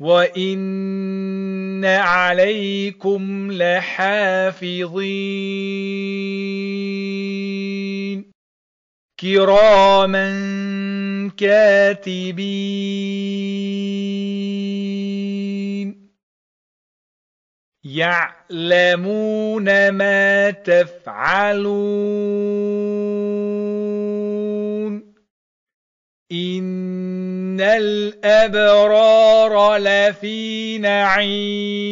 وإن عليكم لحافظين كراما كاتبين يعلمون ما تفعلون إن الأبرار لفي نعيم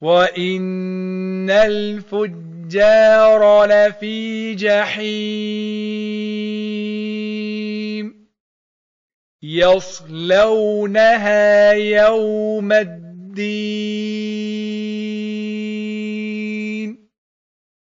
وإن الفجار لفي جحيم يصلونها يوم الدين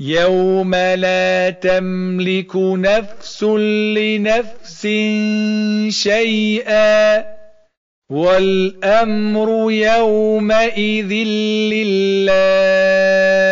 يوم لا تملك نفس لنفس شيئا والأمر يومئذ لله